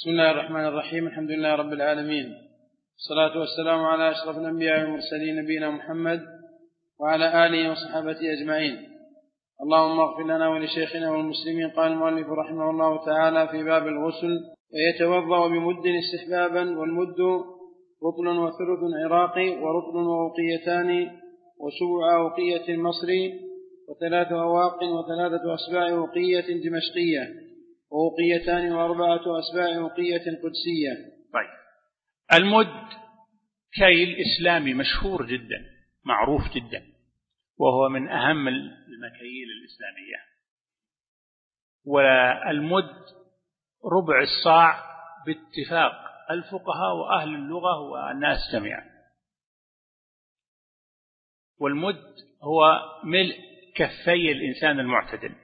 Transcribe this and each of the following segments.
بسم الله الرحمن الرحيم الحمد لله رب العالمين. الصلاة والسلام على أشرف الأنبياء والمرسلين نبينا محمد وعلى آله وصحبه أجمعين. اللهم اغفر لنا ولشيخنا والمسلمين قال المؤلف رحمه الله تعالى في باب الغسل ويتوضأ بمد استحبابا والمد رطل وثلث عراقي ورطل ووقيتان وسبع وقية مصري وثلاث أواق وثلاثة أسباع وقية دمشقية. ووقيتان وأربعة أسباع وقية قدسية. طيب. المد كيل إسلامي مشهور جدا معروف جدا وهو من أهم المكاييل الإسلامية. والمد ربع الصاع باتفاق الفقهاء وأهل اللغة والناس جميعا. والمد هو ملء كفي الإنسان المعتدل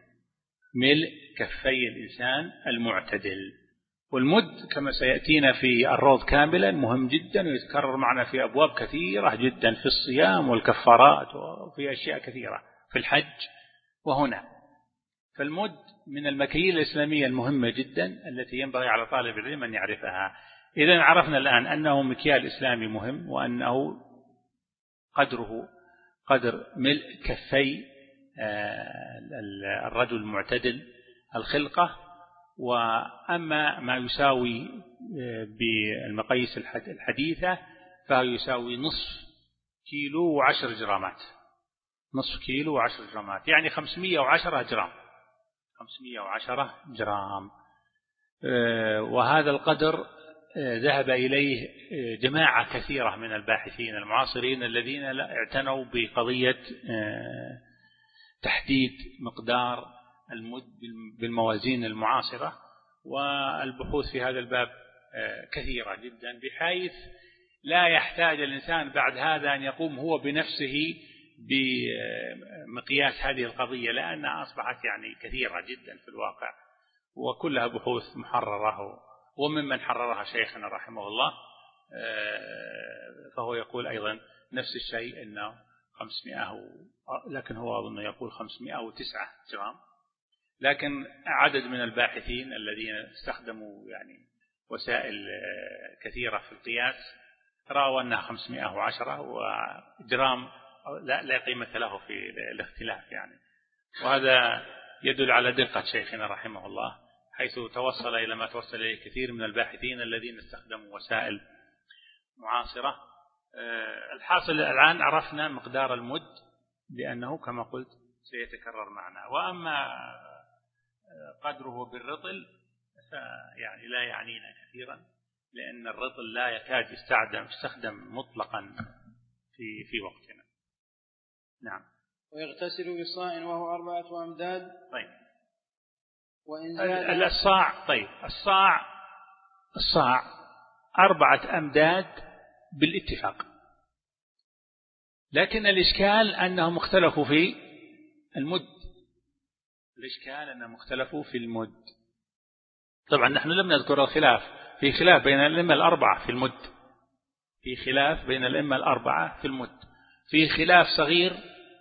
ملء كفي الإنسان المعتدل. والمد كما سيأتينا في الروض كاملا مهم جدا ويتكرر معنا في أبواب كثيرة جدا في الصيام والكفارات وفي أشياء كثيرة في الحج وهنا. فالمد من المكاييل الإسلامية المهمة جدا التي ينبغي على طالب العلم أن يعرفها. إذا عرفنا الآن أنه مكيال إسلامي مهم وأنه قدره قدر ملء كفي آه، الرجل المعتدل. الخلقة وأما ما يساوي آه، بالمقاييس الحديثة فهو يساوي نصف كيلو وعشر جرامات. نصف كيلو وعشر جرامات يعني خمسمية وعشرة جرام. خمسمية وعشرة جرام. آه، وهذا القدر آه، ذهب إليه جماعة كثيرة من الباحثين المعاصرين الذين اعتنوا بقضية تحديد مقدار بالموازين المعاصرة والبحوث في هذا الباب آه، كثيرة جدا بحيث لا يحتاج الإنسان بعد هذا أن يقوم هو بنفسه بمقياس هذه القضية لأنها أصبحت يعني كثيرة جدا في الواقع وكلها بحوث محررة وممن حررها شيخنا رحمه الله آه، فهو يقول أيضا نفس الشيء أنه 500 لكن هو أظن يقول 509 جرام. لكن عدد من الباحثين الذين استخدموا يعني وسائل كثيرة في القياس رأوا أنها 510 وجرام لا, لا قيمة له في الاختلاف يعني. وهذا يدل على دقة شيخنا رحمه الله حيث توصل إلى ما توصل إليه كثير من الباحثين الذين استخدموا وسائل معاصرة. آه، الحاصل الآن عرفنا مقدار المد لأنه كما قلت سيتكرر معنا. وأما قدره بالرطل يعني لا يعنينا كثيرا لأن الرطل لا يكاد يستخدم يستخدم مطلقا في في وقتنا. نعم. ويغتسل بصاع وهو أربعة أمداد. طيب. وإن زاد الصاع طيب. الصاع الصاع أربعة أمداد بالاتفاق. لكن الإشكال أنهم اختلفوا في المد. الإشكال أنهم اختلفوا في المد؟ طبعا نحن لم نذكر الخلاف. في خلاف بين الأئمة الأربعة في المد. في خلاف بين الأئمة الأربعة في المد. في خلاف صغير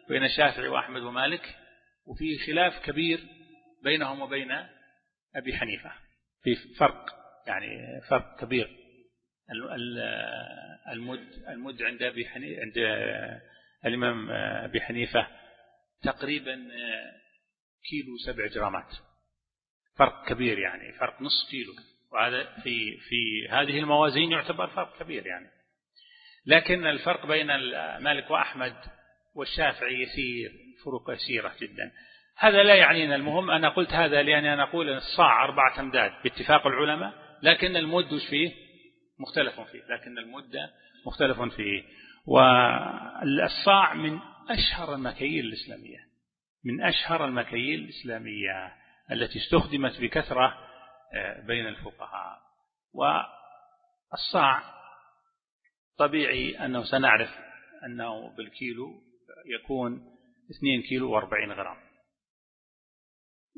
بين الشافعي وأحمد ومالك وفي خلاف كبير بينهم وبين أبي حنيفة. في فرق يعني فرق كبير. المد المد عند أبي حنيفة عند الإمام أبي حنيفة تقريبا كيلو سبع جرامات. فرق كبير يعني فرق نصف كيلو. وهذا في في هذه الموازين يعتبر فرق كبير يعني. لكن الفرق بين مالك وأحمد والشافعي يسير فروق يسيرة جدا. هذا لا يعنينا. المهم أنا قلت هذا لأني أنا أقول أن الصاع أربعة أمداد باتفاق العلماء لكن المد وش فيه؟ مختلف فيه لكن المدة مختلف فيه. والصاع من أشهر المكاييل الإسلامية. من أشهر المكاييل الإسلامية التي استخدمت بكثرة آه، بين الفقهاء. والصاع طبيعي أنه سنعرف أنه بالكيلو يكون 2 كيلو و40 غرام.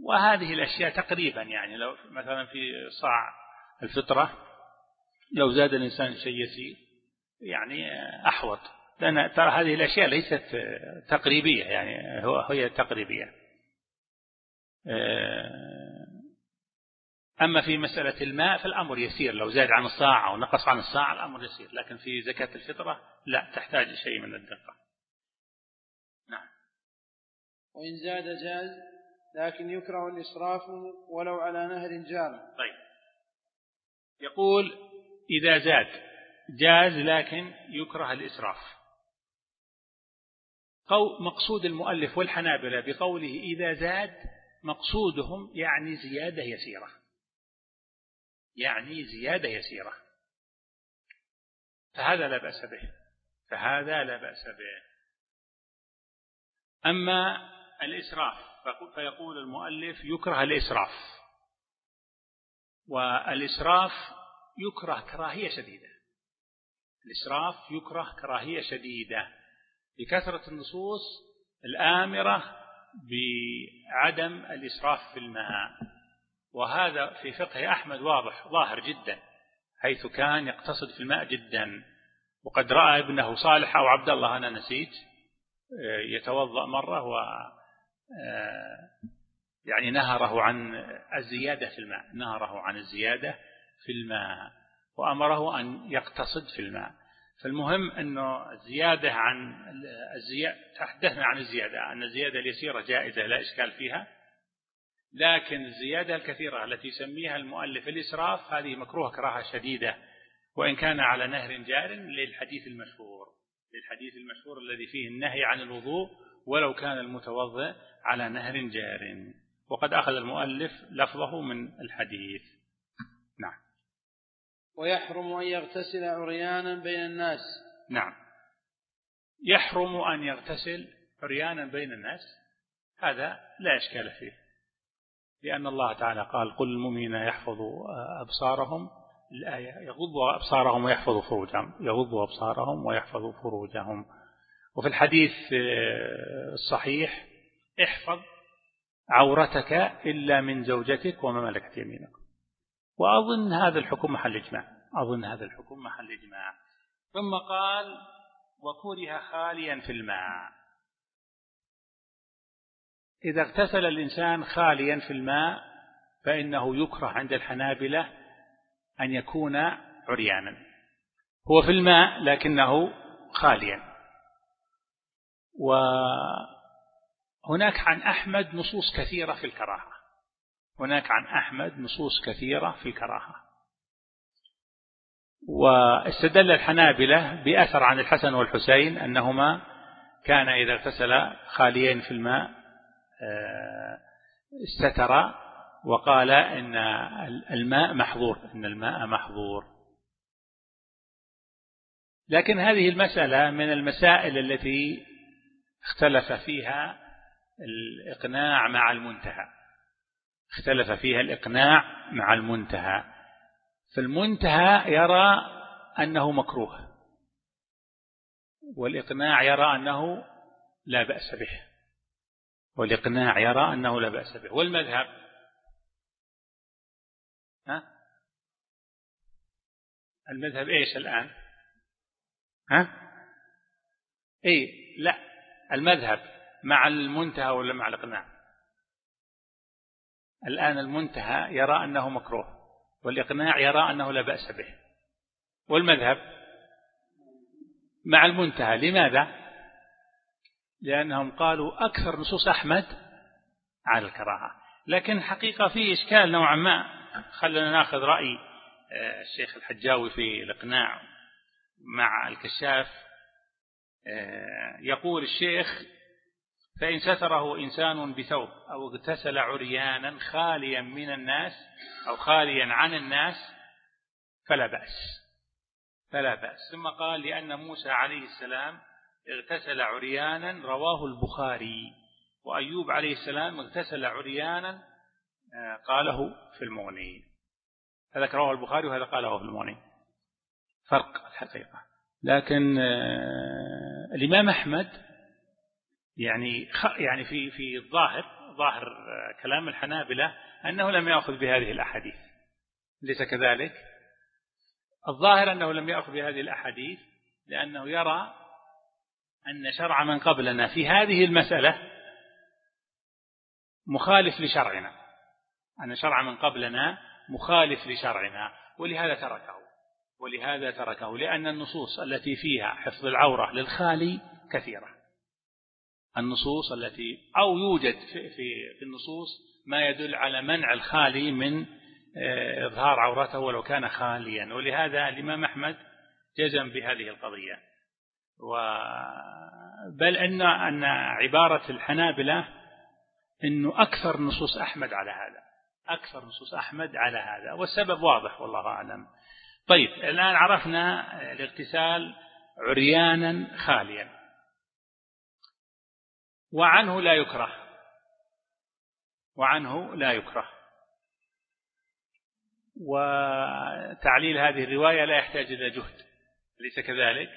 وهذه الأشياء تقريبا يعني لو مثلا في صاع الفطرة لو زاد الإنسان شيء يسير يعني أحوط. لأن ترى هذه الأشياء ليست تقريبية يعني هو هي تقريبية. آه، أما في مسألة الماء فالأمر يسير لو زاد عن الصاع أو نقص عن الصاع الأمر يسير لكن في زكاة الفطرة لا تحتاج شيء من الدقة. نعم. وإن زاد جاز لكن يكره الإسراف ولو على نهر جار. طيب. يقول إذا زاد جاز لكن يكره الإسراف. مقصود المؤلف والحنابلة بقوله إذا زاد مقصودهم يعني زيادة يسيرة. يعني زيادة يسيرة. فهذا لا بأس به. فهذا لا بأس به. أما الإسراف فيقول المؤلف يكره الإسراف. والإسراف يكره كراهية شديدة. الإسراف يكره كراهية شديدة. بكثرة النصوص الآمرة بعدم الإسراف في الماء. وهذا في فقه أحمد واضح ظاهر جدا حيث كان يقتصد في الماء جدا. وقد رأى ابنه صالح أو عبد الله أنا نسيت يتوضأ مرة و يعني نهره عن الزيادة في الماء نهره عن الزيادة في الماء. وأمره أن يقتصد في الماء. فالمهم أنه الزيادة عن الزيادة تحدثنا عن الزيادة أن الزيادة اليسيرة جائزة لا إشكال فيها لكن الزيادة الكثيرة التي يسميها المؤلف الإسراف هذه مكروه كراهة شديدة وإن كان على نهر جار للحديث المشهور للحديث المشهور الذي فيه النهي عن الوضوء ولو كان المتوضئ على نهر جار. وقد أخذ المؤلف لفظه من الحديث. ويحرم أن يغتسل عريانا بين الناس. نعم. يحرم أن يغتسل عريانا بين الناس. هذا لا إشكال فيه. لأن الله تعالى قال قل المؤمنين يحفظوا أبصارهم. الآية يغضوا أبصارهم ويحفظوا فروجهم. يغضوا أبصارهم ويحفظوا فروجهم. وفي الحديث الصحيح احفظ عورتك إلا من زوجتك وما ملكت يمينك. وأظن هذا الحكم محل إجماع. أظن هذا الحكم محل إجماع. ثم قال وكره خاليا في الماء. إذا اغتسل الإنسان خاليا في الماء فإنه يكره عند الحنابلة أن يكون عريانا. هو في الماء لكنه خاليا. وهناك عن أحمد نصوص كثيرة في الكراهة. هناك عن أحمد نصوص كثيرة في الكراهة. واستدل الحنابلة بأثر عن الحسن والحسين أنهما كان إذا اغتسل خاليين في الماء آه، استتر وقال إن الماء محظور إن الماء محظور. لكن هذه المسألة من المسائل التي اختلف فيها الإقناع مع المنتهى. اختلف فيها الإقناع مع المنتهى. فالمنتهى يرى أنه مكروه والإقناع يرى أنه لا بأس به والإقناع يرى أنه لا بأس به. والمذهب؟ ها؟ المذهب إيش الآن؟ ها؟ إيه لا المذهب مع المنتهى ولا مع الإقناع؟ الآن المنتهى يرى أنه مكروه والإقناع يرى أنه لا بأس به. والمذهب؟ مع المنتهى لماذا؟ لأنهم قالوا أكثر نصوص أحمد على الكراهة. لكن حقيقة في إشكال نوعا ما. خلنا نأخذ رأي آه، الشيخ الحجاوي في الإقناع مع الكشاف. آه، يقول الشيخ فإن ستره إنسان بثوب أو اغتسل عريانا خاليا من الناس أو خاليا عن الناس فلا بأس. فلا بأس. ثم قال لأن موسى عليه السلام اغتسل عريانا رواه البخاري. وأيوب عليه السلام اغتسل عريانا آه، قاله في المغني. هذا رواه البخاري وهذا قاله في المغني. فرق الحقيقة. لكن آه، الإمام أحمد يعني يعني في في الظاهر ظاهر كلام الحنابلة أنه لم يأخذ بهذه الأحاديث. ليس كذلك؟ الظاهر أنه لم يأخذ بهذه الأحاديث لأنه يرى أن شرع من قبلنا في هذه المسألة مخالف لشرعنا. أن شرع من قبلنا مخالف لشرعنا. ولهذا تركه. ولهذا تركه. لأن النصوص التي فيها حفظ العورة للخالي كثيرة. النصوص التي أو يوجد في, النصوص ما يدل على منع الخالي من آه، إظهار عورته ولو كان خاليا. ولهذا الإمام أحمد جزم بهذه القضية. و بل أن أن عبارة الحنابلة أنه أكثر نصوص أحمد على هذا. أكثر نصوص أحمد على هذا. والسبب واضح والله أعلم. طيب الآن عرفنا الاغتسال عريانا خاليا. وعنه لا يكره. وعنه لا يكره. وتعليل هذه الرواية لا يحتاج إلى جهد أليس كذلك؟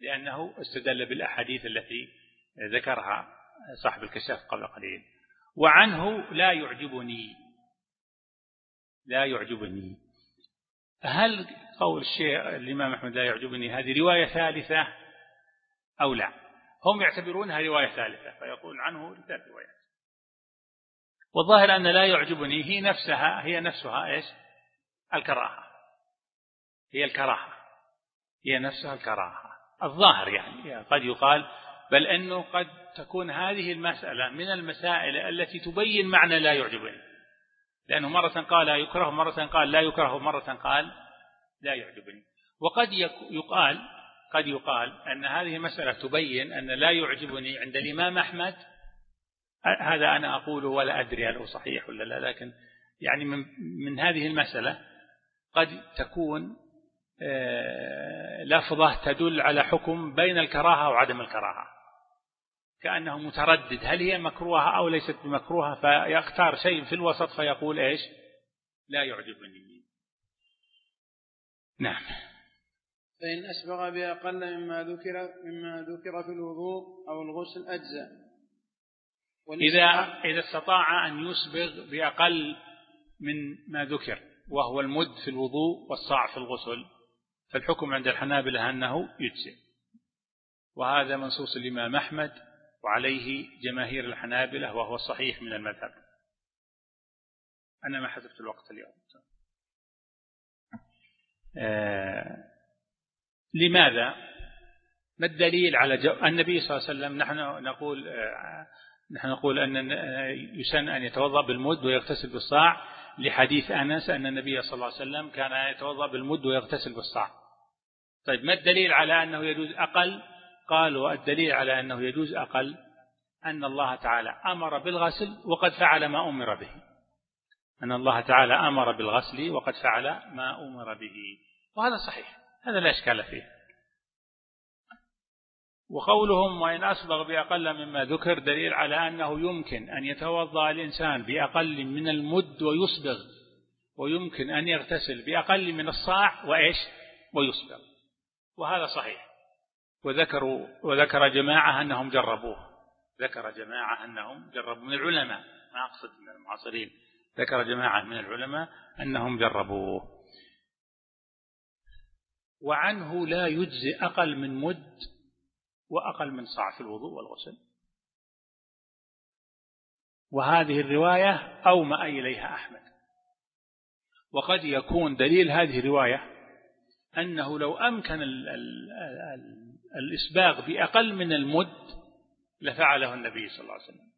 لأنه استدل بالأحاديث التي ذكرها صاحب الكشاف قبل قليل. وعنه لا يعجبني. لا يعجبني. هل قول الشيخ الإمام أحمد لا يعجبني هذه رواية ثالثة أو لا؟ هم يعتبرونها رواية ثالثة فيقول عنه ثلاث روايات. والظاهر أن لا يعجبني هي نفسها هي نفسها إيش؟ الكراهة. هي الكراهة. هي نفسها الكراهة. الظاهر يعني قد يقال بل أنه قد تكون هذه المسألة من المسائل التي تبين معنى لا يعجبني. لأنه مرة قال لا يكره مرة قال لا يكره مرة قال لا يعجبني. وقد يقال قد يقال أن هذه المسألة تبين أن لا يعجبني عند الإمام أحمد. هذا أنا أقوله ولا أدري هل هو صحيح ولا لا لكن يعني من, من هذه المسألة قد تكون آه، لفظة تدل على حكم بين الكراهة وعدم الكراهة. كأنه متردد هل هي مكروهة أو ليست بمكروهة؟ فيختار شيء في الوسط فيقول إيش؟ لا يعجبني. نعم. فإن أسبغ بأقل مما ذكر مما ذكر في الوضوء أو الغسل أجزاء إذا إذا استطاع أن يسبغ بأقل من ما ذكر وهو المد في الوضوء والصاع في الغسل فالحكم عند الحنابلة أنه يجزئ. وهذا منصوص الإمام أحمد وعليه جماهير الحنابلة وهو الصحيح من المذهب. أنا ما حذفت الوقت اليوم. آه لماذا؟ ما الدليل على جو... النبي صلى الله عليه وسلم نحن نقول آه نحن نقول أن يسن أن يتوضأ بالمد ويغتسل بالصاع. لحديث أنس أن النبي صلى الله عليه وسلم كان يتوضأ بالمد ويغتسل بالصاع. طيب ما الدليل على أنه يجوز أقل؟ قالوا الدليل على أنه يجوز أقل أن الله تعالى أمر بالغسل وقد فعل ما أمر به. أن الله تعالى أمر بالغسل وقد فعل ما أمر به. وهذا صحيح. هذا لا إشكال فيه. وقولهم وإن أصبغ بأقل مما ذكر دليل على أنه يمكن أن يتوضأ الإنسان بأقل من المد ويصبغ ويمكن أن يغتسل بأقل من الصاع وإيش؟ ويصبغ. وهذا صحيح. وذكروا وذكر جماعة أنهم جربوه. ذكر جماعة أنهم جربوا. من العلماء ما أقصد من المعاصرين. ذكر جماعة من العلماء أنهم جربوه. وعنه لا يجزي أقل من مد وأقل من صاع في الوضوء والغسل. وهذه الرواية أومأ إليها أحمد. وقد يكون دليل هذه الرواية أنه لو أمكن الإسباغ بأقل من المد لفعله النبي صلى الله عليه وسلم.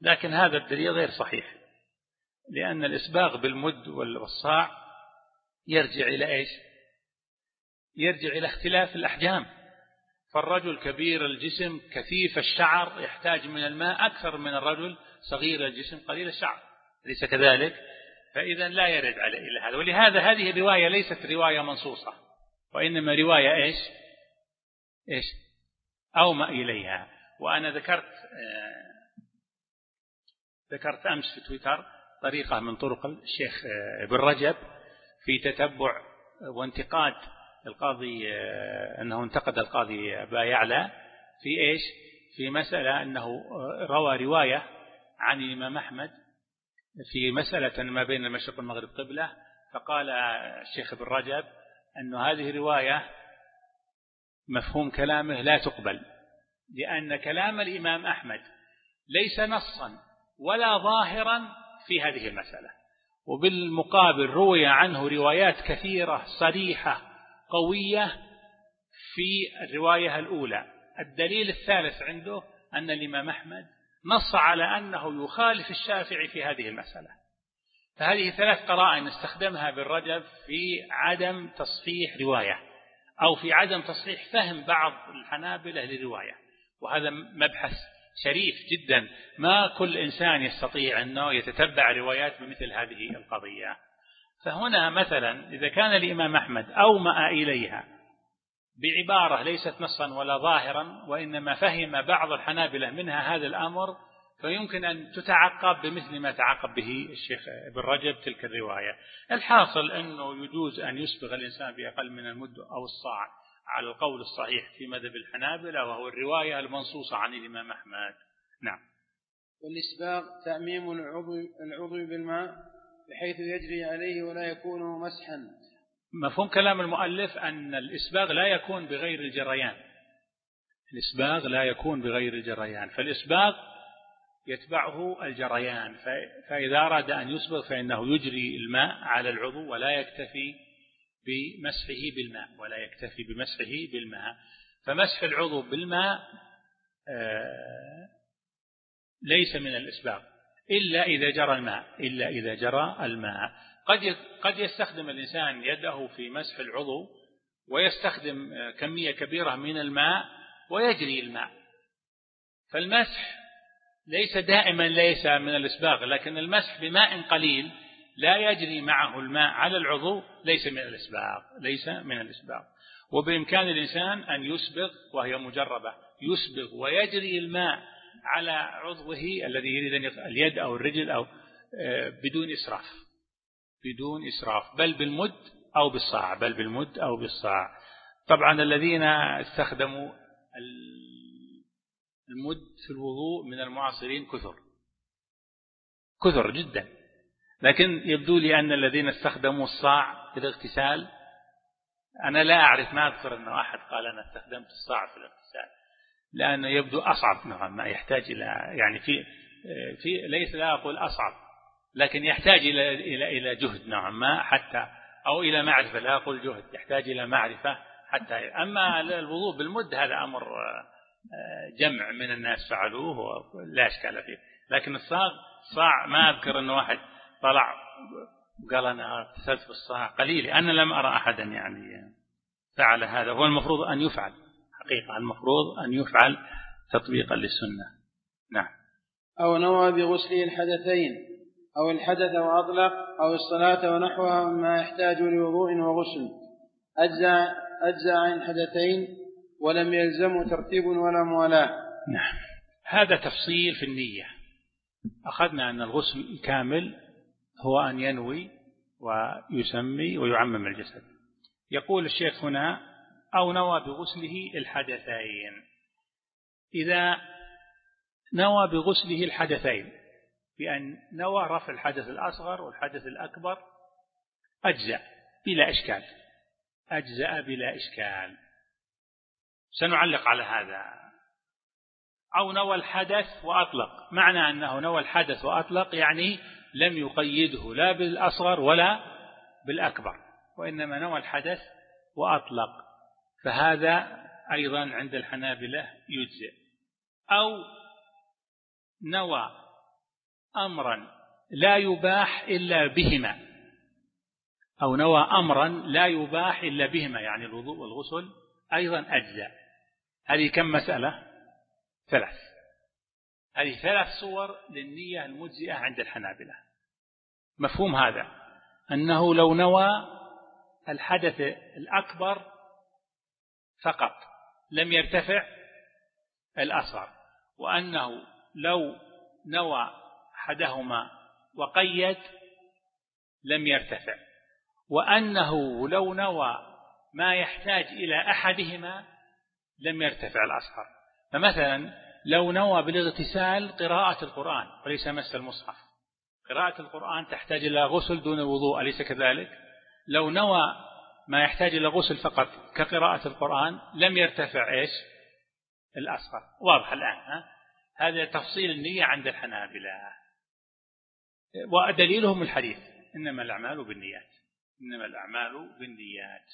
لكن هذا الدليل غير صحيح لأن الإسباغ بالمد والصاع يرجع إلى إيش؟ يرجع إلى اختلاف الأحجام. فالرجل كبير الجسم كثيف الشعر يحتاج من الماء أكثر من الرجل صغير الجسم قليل الشعر. ليس كذلك؟ فإذا لا يرد على إلى هذا. ولهذا هذه الرواية ليست رواية منصوصة وإنما رواية إيش؟ إيش؟ أومأ إليها. وأنا ذكرت آه ذكرت أمس في تويتر طريقة من طرق الشيخ آه ابن رجب. في تتبع وانتقاد القاضي آه أنه انتقد القاضي أبا يعلى في إيش؟ في مسألة أنه روى رواية عن الإمام أحمد في مسألة ما بين المشرق والمغرب قبلة فقال الشيخ ابن رجب أن هذه رواية مفهوم كلامه لا تقبل لأن كلام الإمام أحمد ليس نصا ولا ظاهرا في هذه المسألة. وبالمقابل روي عنه روايات كثيرة صريحة قوية في الرواية الأولى. الدليل الثالث عنده أن الإمام أحمد نص على أنه يخالف الشافعي في هذه المسألة. فهذه ثلاث قرائن استخدمها بالرجب في عدم تصحيح رواية أو في عدم تصحيح فهم بعض الحنابلة لرواية وهذا مبحث شريف جدا. ما كل إنسان يستطيع أنه يتتبع روايات بمثل هذه القضية. فهنا مثلا إذا كان الإمام أحمد أومأ إليها بعبارة ليست نصا ولا ظاهرا وإنما فهم بعض الحنابلة منها هذا الأمر فيمكن أن تتعقب بمثل ما تعقب به الشيخ ابن رجب تلك الرواية. الحاصل أنه يجوز أن يسبغ الإنسان بأقل من المد أو الصاع. على القول الصحيح في مذهب الحنابلة وهو الرواية المنصوصة عن الإمام أحمد. نعم. والإسباغ تعميم العضو, العضو بالماء بحيث يجري عليه ولا يكون مسحا. مفهوم كلام المؤلف أن الإسباغ لا يكون بغير الجريان. الإسباغ لا يكون بغير الجريان. فالإسباغ يتبعه الجريان. فإذا أراد أن يسبغ فإنه يجري الماء على العضو ولا يكتفي بمسحه بالماء ولا يكتفي بمسحه بالماء. فمسح العضو بالماء آه، ليس من الإسباغ إلا إذا جرى الماء إلا إذا جرى الماء. قد قد يستخدم الإنسان يده في مسح العضو ويستخدم آه، كمية كبيرة من الماء ويجري الماء. فالمسح ليس دائما ليس من الإسباغ لكن المسح بماء قليل لا يجري معه الماء على العضو ليس من الإسباغ ليس من الإسباغ وبإمكان الإنسان أن يسبغ وهي مجربة يسبغ ويجري الماء على عضوه الذي يريد أن اليد أو الرجل أو آه، بدون إسراف. بدون إسراف بل بالمد أو بالصاع بل بالمد أو بالصاع. طبعا الذين استخدموا المد في الوضوء من المعاصرين كثر. كثر جدا. لكن يبدو لي أن الذين استخدموا الصاع في الاغتسال أنا لا أعرف ما أذكر أنه أحد قال أنا استخدمت الصاع في الاغتسال لأنه يبدو أصعب نوعا ما يحتاج إلى يعني في في ليس لا أقول أصعب لكن يحتاج إلى إلى إلى جهد نوعا ما حتى أو إلى معرفة لا أقول جهد يحتاج إلى معرفة حتى أما الوضوء بالمد هذا أمر جمع من الناس فعلوه ولا إشكال فيه لكن الصاع صاع ما أذكر أنه واحد طلع وقال أنا اغتسلت بالصاع قليل أنا لم أرى أحدا يعني فعل هذا. هو المفروض أن يفعل. حقيقة المفروض أن يفعل تطبيقا للسنة. نعم. أو نوى بغسله الحدثين أو الحدث وأطلق أو الصلاة ونحوها مما يحتاج لوضوء وغسل. أجزى أجزى عن الحدثين ولم يلزمه ترتيب ولا موالاة. نعم. هذا تفصيل في النية. أخذنا أن الغسل الكامل هو أن ينوي ويسمي ويعمم الجسد. يقول الشيخ هنا أو نوى بغسله الحدثين. إذا نوى بغسله الحدثين بأن نوى رفع الحدث الأصغر والحدث الأكبر أجزأ بلا إشكال. أجزأ بلا إشكال. سنعلق على هذا. أو نوى الحدث وأطلق. معنى أنه نوى الحدث وأطلق يعني لم يقيده لا بالأصغر ولا بالأكبر وإنما نوى الحدث وأطلق فهذا أيضا عند الحنابلة يجزئ. أو نوى أمرا لا يباح إلا بهما أو نوى أمرا لا يباح إلا بهما يعني الوضوء والغسل أيضا أجزاء. هذه كم مسألة؟ ثلاث. هذه ثلاث صور للنية المجزئة عند الحنابلة. مفهوم هذا؟ أنه لو نوى الحدث الأكبر فقط لم يرتفع الأصغر وأنه لو نوى أحدهما وقيد لم يرتفع وأنه لو نوى ما يحتاج إلى أحدهما لم يرتفع الأصغر. فمثلا لو نوى بالاغتسال قراءة القرآن وليس مس المصحف. قراءة القرآن تحتاج إلى غسل دون الوضوء أليس كذلك؟ لو نوى ما يحتاج إلى غسل فقط كقراءة القرآن لم يرتفع إيش؟ الأصغر. واضح الآن ها؟ هذا تفصيل النية عند الحنابلة. ودليلهم الحديث. إنما الأعمال بالنيات. إنما الأعمال بالنيات.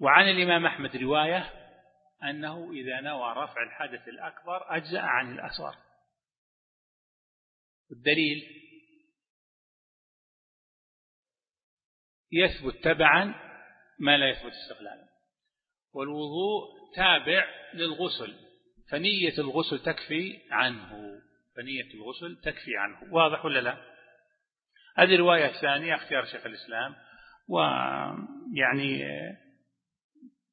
وعن الإمام أحمد رواية أنه إذا نوى رفع الحدث الأكبر أجزأ عن الأصغر. الدليل يثبت تبعا ما لا يثبت استقلالا. والوضوء تابع للغسل فنية الغسل تكفي عنه. فنية الغسل تكفي عنه. واضح ولا لا؟ هذه الرواية الثانية اختيار شيخ الإسلام. ويعني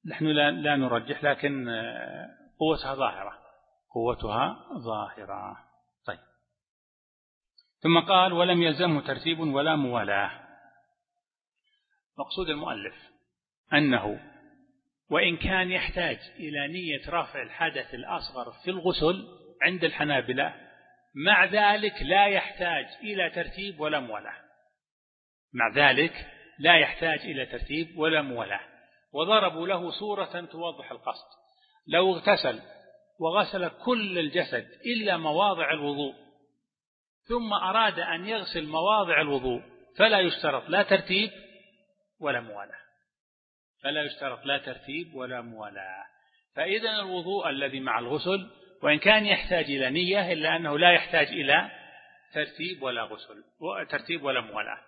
نحن لا, لا نرجح لكن قوتها ظاهرة. قوتها ظاهرة. طيب. ثم قال ولم يلزمه ترتيب ولا موالاة. مقصود المؤلف أنه وإن كان يحتاج إلى نية رفع الحدث الأصغر في الغسل عند الحنابلة مع ذلك لا يحتاج إلى ترتيب ولا موالاة. مع ذلك لا يحتاج إلى ترتيب ولا موالاة. وضربوا له صورة توضح القصد. لو اغتسل وغسل كل الجسد إلا مواضع الوضوء ثم أراد أن يغسل مواضع الوضوء فلا يشترط لا ترتيب ولا موالاة. فلا يشترط لا ترتيب ولا موالاة. فإذا الوضوء الذي مع الغسل وإن كان يحتاج إلى نية إلا أنه لا يحتاج إلى ترتيب ولا غسل ترتيب ولا موالاة.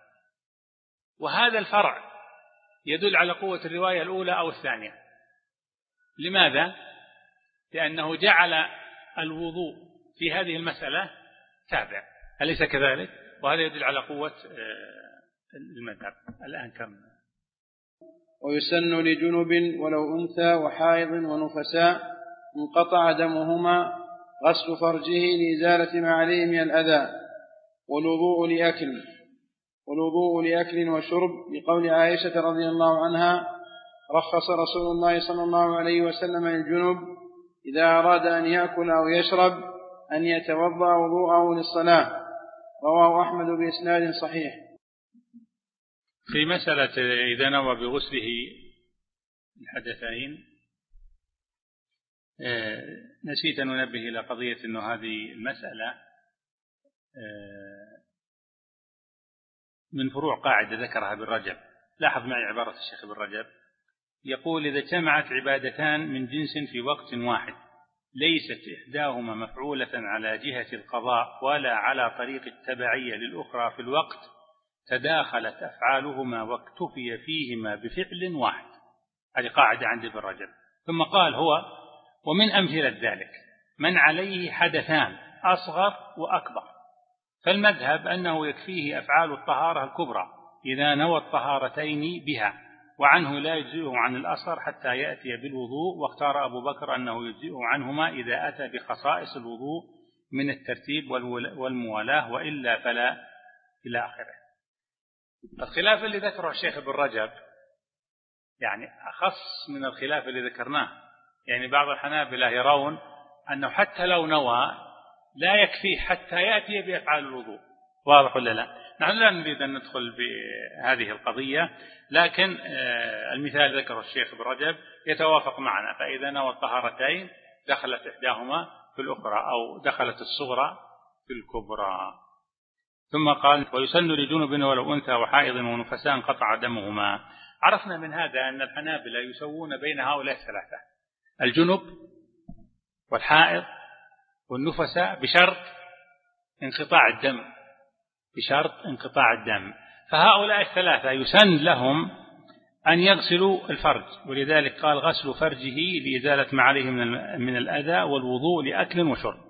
وهذا الفرع يدل على قوة الرواية الأولى أو الثانية. لماذا؟ لأنه جعل الوضوء في هذه المسألة تابع. أليس كذلك؟ وهذا يدل على قوة آه، المذهب. الآن كم؟ ويسن لجنب ولو أنثى وحائض ونفساء انقطع دمهما غسل فرجه لإزالة ما عليه من الأذى والوضوء لأكل. والوضوء لأكل وشرب. لقول عائشة رضي الله عنها رخص رسول الله صلى الله عليه وسلم للجنب إذا أراد أن يأكل أو يشرب أن يتوضأ وضوءه للصلاة. رواه أحمد بإسناد صحيح. في مسألة إذا نوى بغسله الحدثين آه، نسيت أن أنبه إلى قضية أنه هذه المسألة آه، من فروع قاعدة ذكرها ابن رجب. لاحظ معي عبارة الشيخ ابن رجب. يقول إذا اجتمعت عبادتان من جنس في وقت واحد ليست إحداهما مفعولة على جهة القضاء ولا على طريق التبعية للأخرى في الوقت تداخلت أفعالهما واكتفي فيهما بفعل واحد. هذه قاعدة عند ابن رجب. ثم قال هو ومن أمثلة ذلك من عليه حدثان أصغر وأكبر. فالمذهب أنه يكفيه أفعال الطهارة الكبرى إذا نوى الطهارتين بها وعنه لا يجزئه عن الأصغر حتى يأتي بالوضوء واختار أبو بكر أنه يجزئه عنهما إذا أتى بخصائص الوضوء من الترتيب والموالاة وإلا فلا إلى آخره. الخلاف اللي ذكره الشيخ ابن رجب يعني أخص من الخلاف اللي ذكرناه. يعني بعض الحنابلة يرون أنه حتى لو نوى لا يكفيه حتى يأتي بأفعال الوضوء. واضح ولا لا؟ نحن لا نريد أن ندخل بهذه القضية لكن آه، المثال ذكره الشيخ ابن رجب يتوافق معنا فإذا نوى الطهارتين دخلت إحداهما في الأخرى أو دخلت الصغرى في الكبرى. ثم قال ويسن لجنب ولو أنثى وحائض ونفساء قطع دمهما. عرفنا من هذا أن الحنابلة يسوون بين هؤلاء الثلاثة الجنب والحائض والنفساء بشرط انقطاع الدم بشرط انقطاع الدم. فهؤلاء الثلاثة يسن لهم أن يغسلوا الفرج ولذلك قال غسل فرجه لإزالة ما عليه من الأذى والوضوء لأكل وشرب.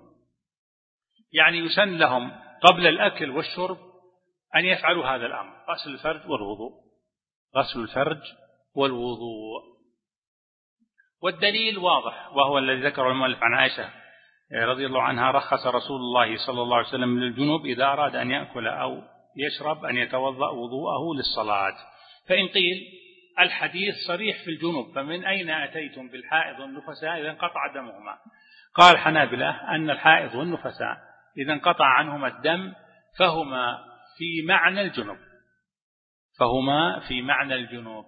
يعني يسن لهم قبل الأكل والشرب أن يفعلوا هذا الأمر غسل الفرج والوضوء. غسل الفرج والوضوء. والدليل واضح وهو الذي ذكره المؤلف عن عائشة رضي الله عنها رخص رسول الله صلى الله عليه وسلم للجنوب إذا أراد أن يأكل أو يشرب أن يتوضأ وضوءه للصلاة. فإن قيل الحديث صريح في الجنوب فمن أين أتيتم بالحائض والنفساء؟ إذا انقطع دمهما. قال حنابلة أن الحائض والنفساء إذا انقطع عنهما الدم فهما في معنى الجنوب. فهما في معنى الجنوب.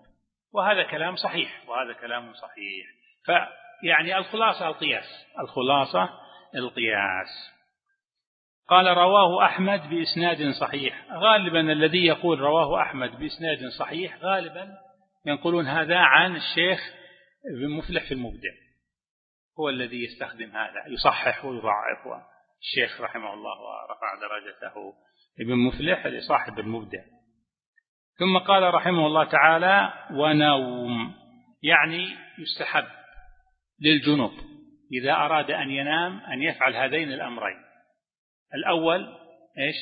وهذا كلام صحيح وهذا كلام صحيح. فيعني الخلاصة القياس. الخلاصة القياس. قال رواه أحمد بإسناد صحيح. غالبا الذي يقول رواه أحمد بإسناد صحيح غالبا ينقلون هذا عن الشيخ ابن مفلح في المبدع. هو الذي يستخدم هذا يصحح ويضعف. الشيخ رحمه الله ورفع درجته. ابن مفلح لصاحب المبدع. ثم قال رحمه الله تعالى ونوم يعني يستحب للجنوب. إذا أراد أن ينام أن يفعل هذين الأمرين. الأول إيش؟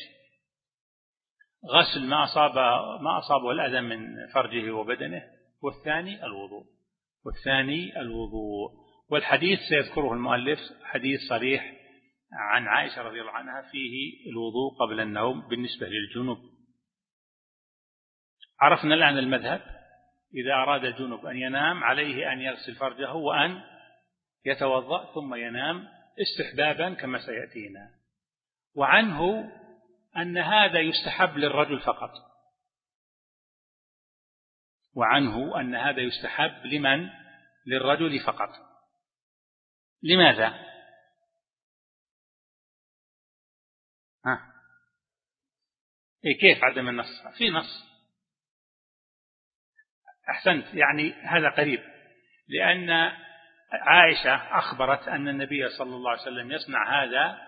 غسل ما أصاب ما أصابه الأذى من فرجه وبدنه والثاني الوضوء. والثاني الوضوء. والحديث سيذكره المؤلف حديث صريح عن عائشة رضي الله عنها فيه الوضوء قبل النوم بالنسبة للجنوب. عرفنا الآن المذهب. إذا أراد الجنوب أن ينام عليه أن يغسل فرجه وأن يتوضأ ثم ينام استحبابا كما سيأتينا. وعنه أن هذا يستحب للرجل فقط. وعنه أن هذا يستحب لمن؟ للرجل فقط. لماذا؟ ها. إيه كيف عدم النص؟ في نص. أحسنت يعني هذا قريب. لأن عائشة أخبرت أن النبي صلى الله عليه وسلم يصنع هذا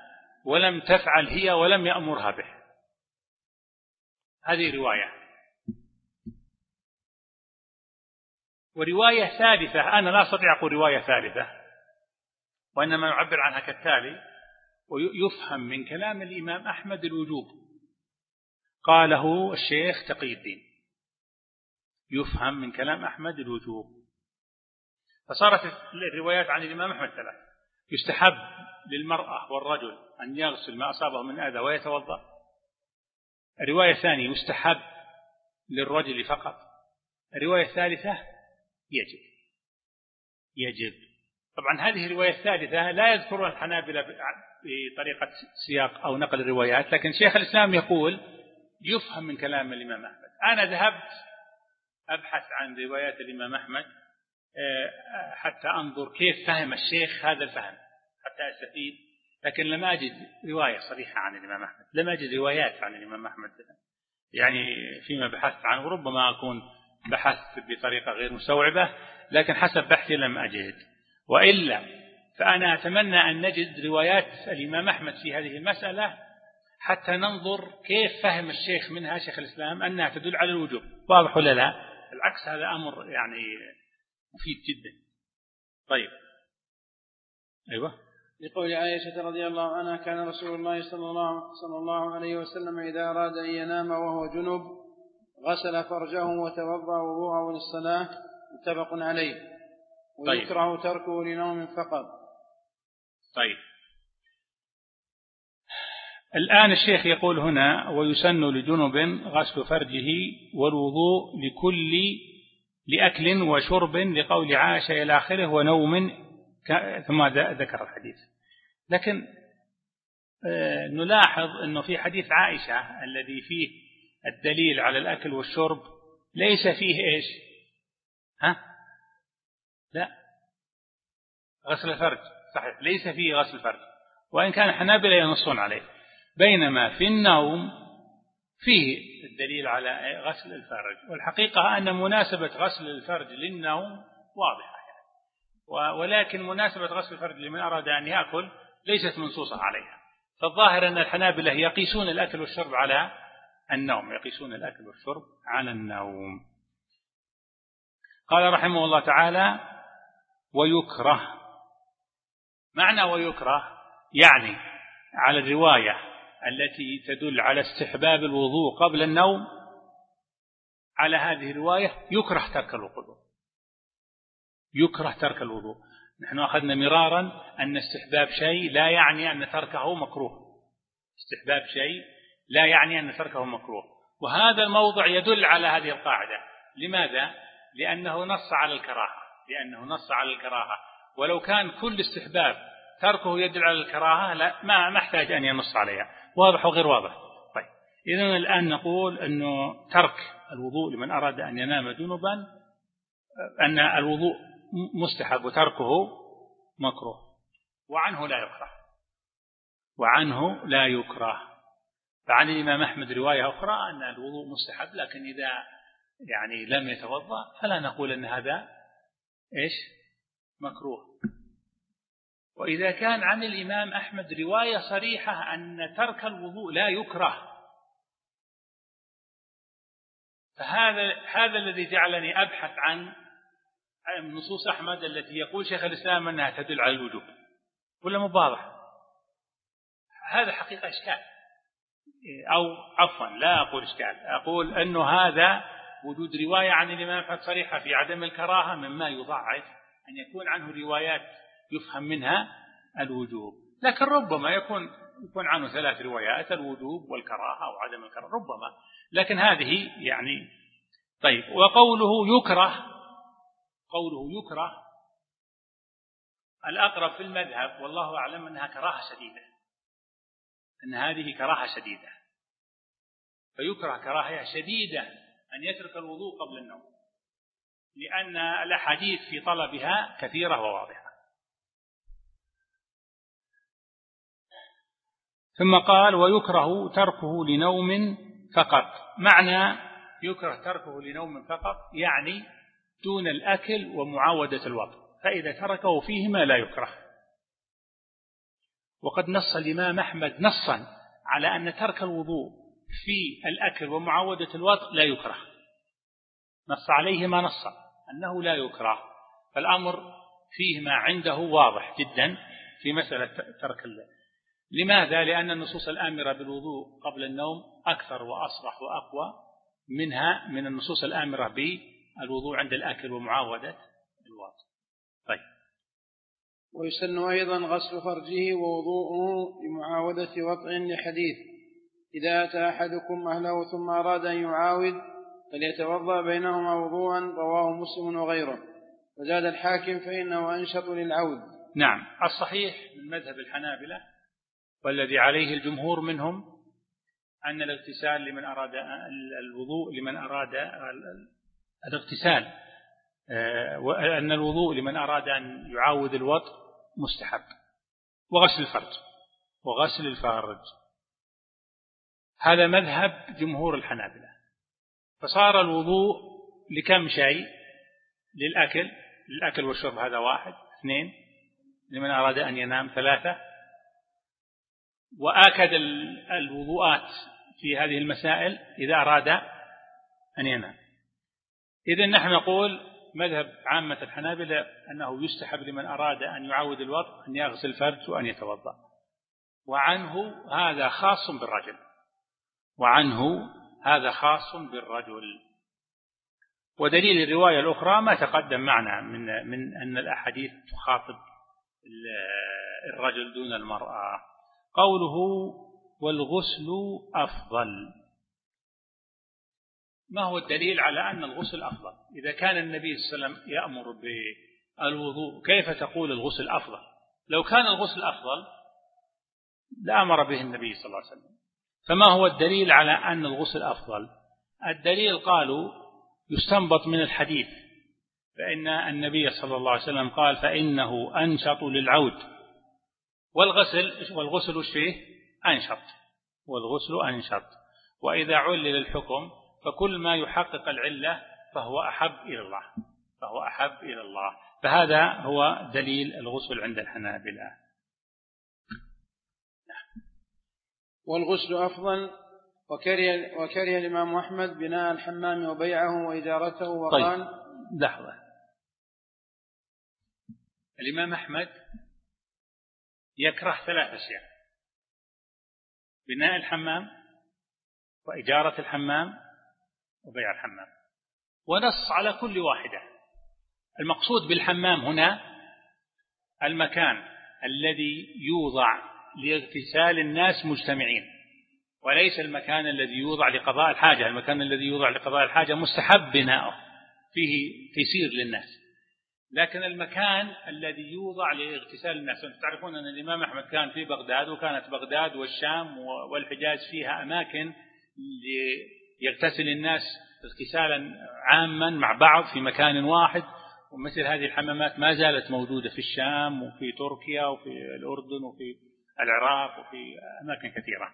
ولم تفعل هي ولم يأمرها به. هذه رواية. ورواية ثالثة أنا لا أستطيع أقول رواية ثالثة وإنما يعبر عنها كالتالي ويفهم من كلام الإمام أحمد الوجوب. قاله الشيخ تقي الدين. يفهم من كلام أحمد الوجوب. فصارت الروايات عن الإمام أحمد ثلاث يستحب للمرأة والرجل أن يغسل ما أصابه من أذى ويتوضأ. الرواية الثانية يستحب للرجل فقط. الرواية الثالثة يجب. يجب. طبعا هذه الرواية الثالثة لا يذكرها الحنابلة بطريقة سياق أو نقل الروايات لكن شيخ الإسلام يقول يفهم من كلام الإمام أحمد. أنا ذهبت أبحث عن روايات الإمام أحمد حتى أنظر كيف فهم الشيخ هذا الفهم حتى أستفيد. لكن لم أجد رواية صريحة عن الإمام أحمد لم أجد روايات عن الإمام أحمد. يعني فيما بحثت عنه ربما أكون بحثت بطريقة غير مستوعبة لكن حسب بحثي لم أجد. وإلا فأنا أتمنى أن نجد روايات الإمام أحمد في هذه المسألة حتى ننظر كيف فهم الشيخ منها شيخ الإسلام أنها تدل على الوجوب. واضح ولا لا؟ بالعكس هذا أمر يعني مفيد جدا. طيب. أيوة. لقول عائشة رضي الله عنها كان رسول الله صلى الله, صلى الله عليه وسلم إذا أراد أن ينام وهو جنب غسل فرجه وتوضأ وضوءه للصلاة متفق عليه. طيب. ويكره طيب. تركه لنوم فقط. طيب. الآن الشيخ يقول هنا ويسن لجنب غسل فرجه والوضوء لكل لأكل وشرب لقول عائشة إلى آخره ونوم ثم ذكر الحديث. لكن آه، نلاحظ أنه في حديث عائشة الذي فيه الدليل على الأكل والشرب ليس فيه إيش؟ ها؟ لا. غسل الفرج. صحيح. ليس فيه غسل الفرج. وإن كان حنابلة ينصون عليه. بينما في النوم فيه الدليل على غسل الفرج والحقيقة أن مناسبة غسل الفرج للنوم واضحة يعني. ولكن مناسبة غسل الفرج لمن أراد أن يأكل ليست منصوصة عليها. فالظاهر أن الحنابلة يقيسون الأكل والشرب على النوم يقيسون الأكل والشرب على النوم. قال رحمه الله تعالى ويكره. معنى ويكره يعني على الرواية التي تدل على استحباب الوضوء قبل النوم على هذه الرواية يكره ترك الوضوء. يكره ترك الوضوء. نحن أخذنا مرارا أن استحباب شيء لا يعني أن تركه مكروه. استحباب شيء لا يعني أن تركه مكروه. وهذا الموضع يدل على هذه القاعدة. لماذا؟ لأنه نص على الكراهة. لأنه نص على الكراهة. ولو كان كل استحباب تركه يدل على الكراهة لا ما محتاج أن ينص عليها. واضح وغير واضح؟ طيب. إذا الآن نقول أنه ترك الوضوء لمن أراد أن ينام جنبا أن الوضوء مستحب وتركه مكروه. وعنه لا يكره. وعنه لا يكره. فعن الإمام أحمد رواية أخرى أن الوضوء مستحب لكن إذا يعني لم يتوضأ فلا نقول أن هذا إيش؟ مكروه. وإذا كان عن الإمام أحمد رواية صريحة أن ترك الوضوء لا يكره. فهذا هذا الذي جعلني أبحث عن نصوص أحمد التي يقول شيخ الإسلام أنها تدل على الوجوب. ولا مو هذا حقيقة إشكال. أو عفوا لا أقول إشكال. أقول أنه هذا وجود رواية عن الإمام أحمد صريحة في عدم الكراهة مما يضعف أن يكون عنه روايات يفهم منها الوجوب. لكن ربما يكون يكون عنه ثلاث روايات الوجوب والكراهة وعدم الكراهة ربما. لكن هذه يعني طيب وقوله يكره قوله يكره الأقرب في المذهب والله أعلم أنها كراهة شديدة. أن هذه كراهة شديدة. فيكره كراهية شديدة أن يترك الوضوء قبل النوم. لأن الأحاديث في طلبها كثيرة وواضحة. ثم قال ويكره تركه لنوم فقط. معنى يكره تركه لنوم فقط يعني دون الأكل ومعاودة الوضع فإذا تركه فيهما لا يكره. وقد نص الإمام أحمد نصا على أن ترك الوضوء في الأكل ومعاودة الوضع لا يكره. نص عليهما نصا أنه لا يكره. فالأمر فيهما عنده واضح جدا في مسألة ترك لماذا؟ لأن النصوص الآمرة بالوضوء قبل النوم أكثر وأصرح وأقوى منها من النصوص الآمرة بالوضوء عند الأكل ومعاودة الوضع طيب. ويسن أيضا غسل فرجه ووضوءه لمعاودة وطع لحديث. إذا أتى أحدكم أهله ثم أراد أن يعاود فليتوضأ بينهما وضوءا رواه مسلم وغيره. وزاد الحاكم فإنه أنشط للعود. نعم. الصحيح من مذهب الحنابلة والذي عليه الجمهور منهم أن الاغتسال لمن أراد الوضوء لمن أراد الاغتسال آه، أن الوضوء لمن أراد أن يعاود الوطء مستحب. وغسل الفرج وغسل الفرج. هذا مذهب جمهور الحنابلة. فصار الوضوء لكم شيء؟ للأكل للأكل والشرب هذا واحد. اثنين لمن أراد أن ينام ثلاثة. وآكد الوضوءات في هذه المسائل إذا أراد أن ينام. إذا نحن نقول مذهب عامة الحنابلة أنه يستحب لمن أراد أن يعود الوضع أن يغسل الفرج وأن يتوضأ. وعنه هذا خاص بالرجل. وعنه هذا خاص بالرجل. ودليل الرواية الأخرى ما تقدم معنا من من أن الأحاديث تخاطب الرجل دون المرأة. قوله والغسل أفضل. ما هو الدليل على أن الغسل أفضل؟ إذا كان النبي صلى الله عليه وسلم يأمر بالوضوء كيف تقول الغسل أفضل؟ لو كان الغسل أفضل لأمر به النبي صلى الله عليه وسلم. فما هو الدليل على أن الغسل أفضل؟ الدليل قالوا يستنبط من الحديث فإن النبي صلى الله عليه وسلم قال فإنه أنشط للعود. والغسل والغسل وش فيه؟ أنشط. والغسل أنشط. وإذا علل الحكم فكل ما يحقق العلة فهو أحب إلى الله. فهو أحب إلى الله. فهذا هو دليل الغسل عند الحنابلة. والغسل أفضل وكره, وكره الإمام أحمد بناء الحمام وبيعه وإدارته وقال طيب. لحظة. الإمام أحمد يكره ثلاث أشياء. بناء الحمام وإجارة الحمام وبيع الحمام. ونص على كل واحدة. المقصود بالحمام هنا المكان الذي يوضع لاغتسال الناس مجتمعين. وليس المكان الذي يوضع لقضاء الحاجة. المكان الذي يوضع لقضاء الحاجة مستحب بناؤه. فيه تيسير للناس. لكن المكان الذي يوضع لاغتسال الناس تعرفون أن الإمام أحمد كان في بغداد وكانت بغداد والشام والحجاز فيها أماكن يغتسل الناس اغتسالا عاما مع بعض في مكان واحد. ومثل هذه الحمامات ما زالت موجودة في الشام وفي تركيا وفي الأردن وفي العراق وفي أماكن كثيرة.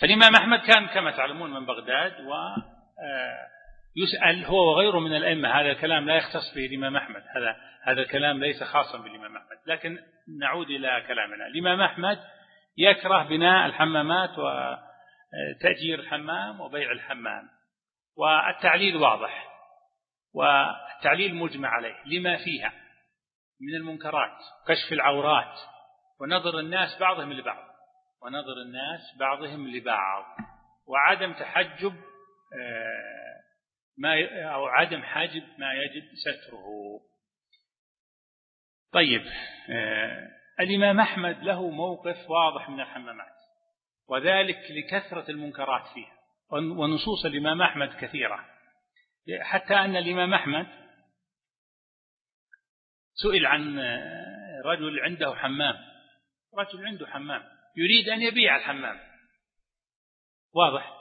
فالإمام أحمد كان كما تعلمون من بغداد و آه، يسأل هو وغيره من الأئمة هذا الكلام لا يختص به الإمام أحمد هذا هذا الكلام ليس خاصا بالإمام أحمد لكن نعود إلى كلامنا. الإمام أحمد يكره بناء الحمامات وتأجير الحمام وبيع الحمام والتعليل واضح والتعليل مجمع عليه. لما فيها؟ من المنكرات كشف العورات ونظر الناس بعضهم لبعض ونظر الناس بعضهم لبعض وعدم تحجب آه، ما أو عدم حاجب ما يجب ستره. طيب آه، الإمام أحمد له موقف واضح من الحمامات وذلك لكثرة المنكرات فيها ونصوص الإمام أحمد كثيرة. حتى أن الإمام أحمد سئل عن رجل عنده حمام رجل عنده حمام يريد أن يبيع الحمام. واضح؟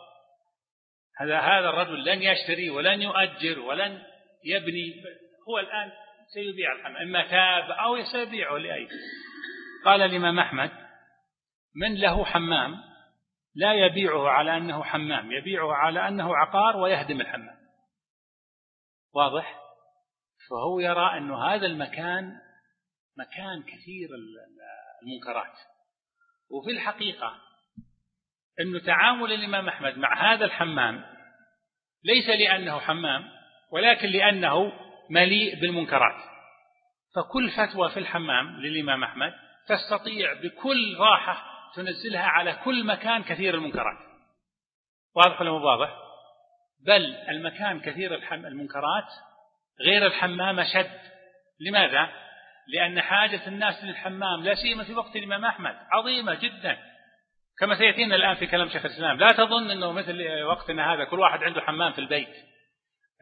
هذا هذا الرجل لن يشتري ولن يؤجر ولن يبني هو الآن سيبيع الحمام إما تاب أو سيبيعه لأي قال الإمام أحمد من له حمام لا يبيعه على أنه حمام يبيعه على أنه عقار ويهدم الحمام. واضح؟ فهو يرى أن هذا المكان مكان كثير المنكرات. وفي الحقيقة أن تعامل الإمام أحمد مع هذا الحمام ليس لأنه حمام ولكن لأنه مليء بالمنكرات. فكل فتوى في الحمام للإمام أحمد تستطيع بكل راحة تنزلها على كل مكان كثير المنكرات. واضح ولا واضح؟ بل المكان كثير المنكرات غير الحمام أشد. لماذا؟ لأن حاجة الناس للحمام لا سيما في وقت الإمام أحمد عظيمة جدا. كما سيأتينا الآن في كلام شيخ الإسلام. لا تظن أنه مثل وقتنا هذا كل واحد عنده حمام في البيت.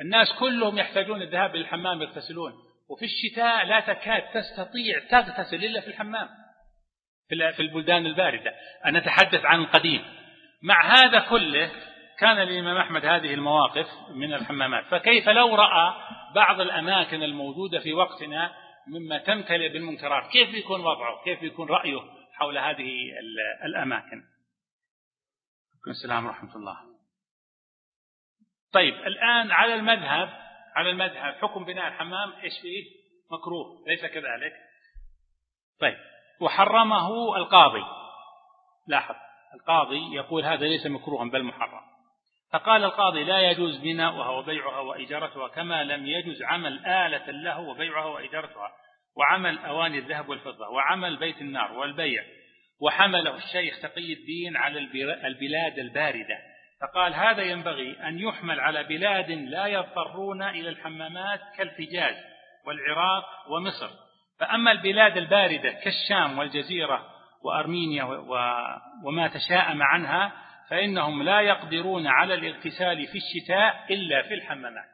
الناس كلهم يحتاجون الذهاب للحمام يغتسلون. وفي الشتاء لا تكاد تستطيع تغتسل إلا في الحمام. في البلدان الباردة. أنا أتحدث عن القديم. مع هذا كله كان الإمام أحمد هذه المواقف من الحمامات. فكيف لو رأى بعض الأماكن الموجودة في وقتنا مما تمتلئ بالمنكرات؟ كيف يكون وضعه؟ كيف يكون رأيه؟ حول هذه الأماكن. السلام ورحمة الله. طيب الآن على المذهب على المذهب حكم بناء الحمام إيش فيه؟ مكروه ليس كذلك؟ طيب وحرمه القاضي. لاحظ القاضي يقول هذا ليس مكروها بل محرم. فقال القاضي لا يجوز بناؤها وبيعها وإجارتها كما لم يجوز عمل آلة له وبيعها وإجارتها وعمل أواني الذهب والفضة وعمل بيت النار والبيع وحمله الشيخ تقي الدين على البلاد الباردة. فقال هذا ينبغي أن يحمل على بلاد لا يضطرون إلى الحمامات كالحجاز والعراق ومصر. فأما البلاد الباردة كالشام والجزيرة وأرمينيا وما تشاءم عنها فإنهم لا يقدرون على الاغتسال في الشتاء إلا في الحمامات.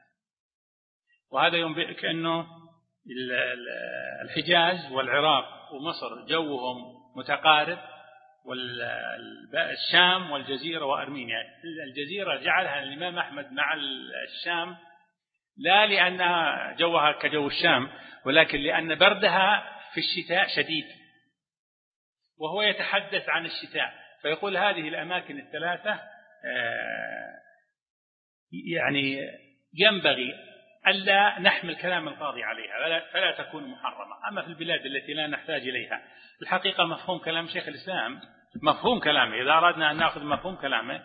وهذا ينبئك أنه الحجاز والعراق ومصر جوهم متقارب والشام والجزيرة وأرمينيا. الجزيرة جعلها الإمام أحمد مع الشام لا لأنها جوها كجو الشام ولكن لأن بردها في الشتاء شديد وهو يتحدث عن الشتاء. فيقول هذه الأماكن الثلاثة آه، يعني ينبغي ألا نحمل كلام القاضي عليها فلا تكون محرمة. أما في البلاد التي لا نحتاج إليها الحقيقة مفهوم كلام شيخ الإسلام مفهوم كلامه إذا أردنا أن نأخذ مفهوم كلامه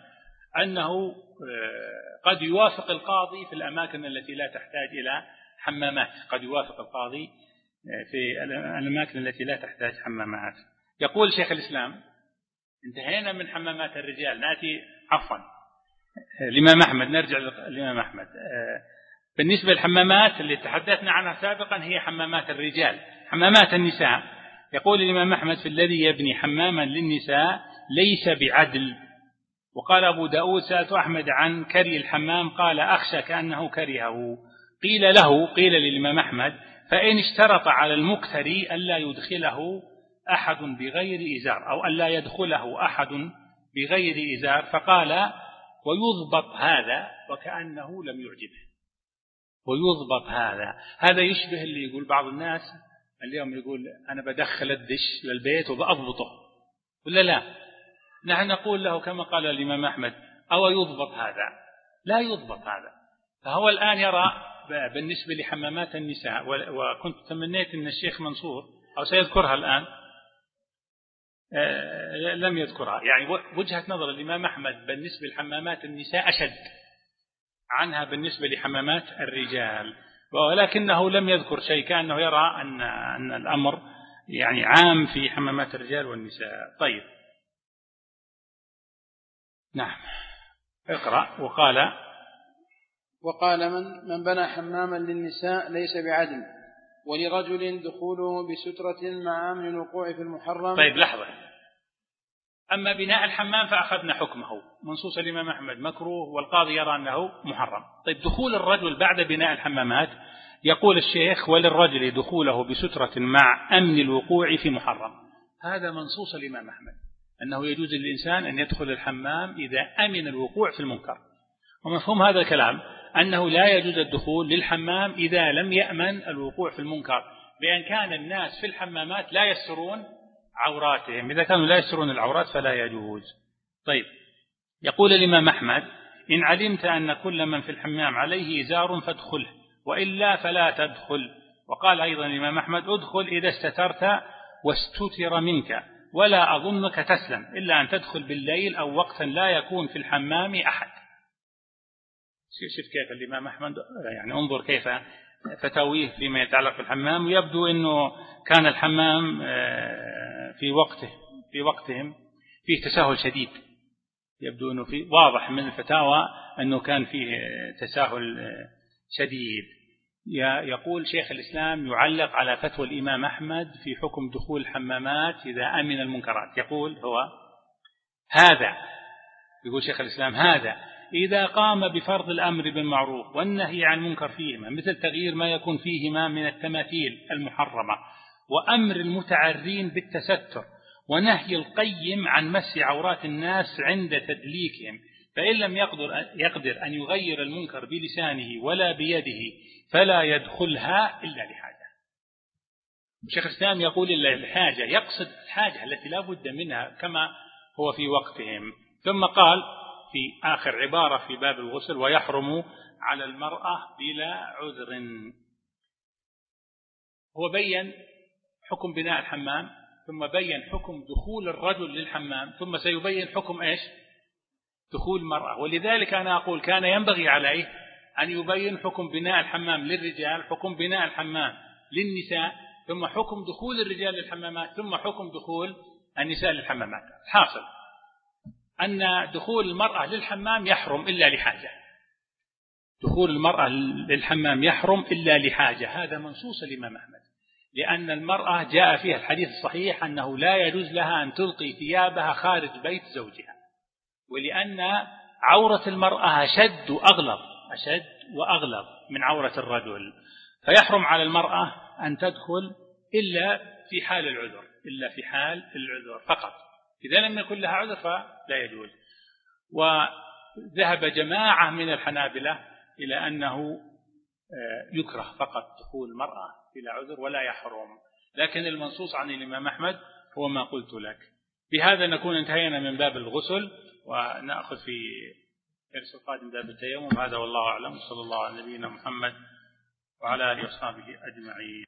أنه آه، قد يوافق القاضي في الأماكن التي لا تحتاج إلى حمامات. قد يوافق القاضي آه، في الأماكن التي لا تحتاج حمامات. يقول شيخ الإسلام انتهينا من حمامات الرجال. نأتي عفوا الإمام أحمد نرجع للإمام أحمد آه، بالنسبة للحمامات اللي تحدثنا عنها سابقا هي حمامات الرجال حمامات النساء. يقول الإمام أحمد في الذي يبني حماما للنساء ليس بعدل. وقال أبو داود سألت أحمد عن كري الحمام قال أخشى كأنه كرهه. قيل له قيل للإمام أحمد فإن اشترط على المكتري ألا يدخله أحد بغير إزار أو ألا يدخله أحد بغير إزار. فقال ويضبط هذا وكأنه لم يعجبه. ويضبط هذا. هذا يشبه اللي يقول بعض الناس اليوم يقول أنا بدخل الدش للبيت وبأضبطه. ولا لا؟ نحن نقول له كما قال الإمام أحمد أو يضبط هذا؟ لا يضبط هذا. فهو الآن يرى بالنسبة لحمامات النساء وكنت تمنيت أن الشيخ منصور أو سيذكرها الآن آه، لم يذكرها. يعني وجهة نظر الإمام أحمد بالنسبة لحمامات النساء أشد. عنها بالنسبة لحمامات الرجال. ولكنه لم يذكر شيء كأنه يرى أن أن الأمر يعني عام في حمامات الرجال والنساء. طيب. نعم. اقرأ. وقال وقال من من بنى حماما للنساء ليس بعدل ولرجل دخوله بسترة مع أمن الوقوع في المحرم طيب لحظة. أما بناء الحمام فأخذنا حكمه. منصوص الإمام أحمد مكروه والقاضي يرى أنه محرم. طيب دخول الرجل بعد بناء الحمامات يقول الشيخ وللرجل دخوله بسترة مع أمن الوقوع في محرم. هذا منصوص الإمام أحمد أنه يجوز للإنسان أن يدخل الحمام إذا أمن الوقوع في المنكر. ومفهوم هذا الكلام أنه لا يجوز الدخول للحمام إذا لم يأمن الوقوع في المنكر بأن كان الناس في الحمامات لا يسترون عوراتهم. إذا كانوا لا يسترون العورات فلا يجوز. طيب. يقول الإمام أحمد إن علمت أن كل من في الحمام عليه إزار فادخله وإلا فلا تدخل. وقال أيضا الإمام أحمد ادخل إذا استترت واستتر منك ولا أظنك تسلم إلا أن تدخل بالليل أو وقتا لا يكون في الحمام أحد. شوف كيف الإمام أحمد يعني انظر كيف فتاويه فيما يتعلق بالحمام. ويبدو أنه كان الحمام آه، في وقته في وقتهم فيه تساهل شديد. يبدو أنه في واضح من الفتاوى أنه كان فيه تساهل شديد. يقول شيخ الإسلام يعلق على فتوى الإمام أحمد في حكم دخول الحمامات إذا أمن المنكرات. يقول هو هذا يقول شيخ الإسلام هذا إذا قام بفرض الأمر بالمعروف والنهي عن المنكر فيهما مثل تغيير ما يكون فيهما من التماثيل المحرمة. وأمر المتعرين بالتستر ونهي القيم عن مس عورات الناس عند تدليكهم فإن لم يقدر, يقدر أن يغير المنكر بلسانه ولا بيده فلا يدخلها إلا لحاجة. شيخ الإسلام يقول إلا لحاجة يقصد الحاجة التي لا بد منها كما هو في وقتهم. ثم قال في آخر عبارة في باب الغسل ويحرم على المرأة بلا عذر. هو بين حكم بناء الحمام ثم بين حكم دخول الرجل للحمام ثم سيبين حكم إيش؟ دخول المرأة. ولذلك أنا أقول كان ينبغي عليه أن يبين حكم بناء الحمام للرجال حكم بناء الحمام للنساء ثم حكم دخول الرجال للحمامات ثم حكم دخول النساء للحمامات. حاصل. أن دخول المرأة للحمام يحرم إلا لحاجة. دخول المرأة للحمام يحرم إلا لحاجة. هذا منصوص الإمام أحمد. لأن المرأة جاء فيها الحديث الصحيح أنه لا يجوز لها أن تلقي ثيابها خارج بيت زوجها ولأن عورة المرأة أشد وأغلظ أشد وأغلظ من عورة الرجل فيحرم على المرأة أن تدخل إلا في حال العذر إلا في حال العذر فقط. إذا لم يكن لها عذر فلا يجوز. وذهب جماعة من الحنابلة إلى أنه آه، يكره فقط دخول المرأة. بلا عذر ولا يحرم. لكن المنصوص عن الإمام أحمد هو ما قلت لك. بهذا نكون انتهينا من باب الغسل ونأخذ في درس القادم باب التيمم. هذا والله أعلم. صلى الله على نبينا محمد وعلى آله وصحبه أجمعين.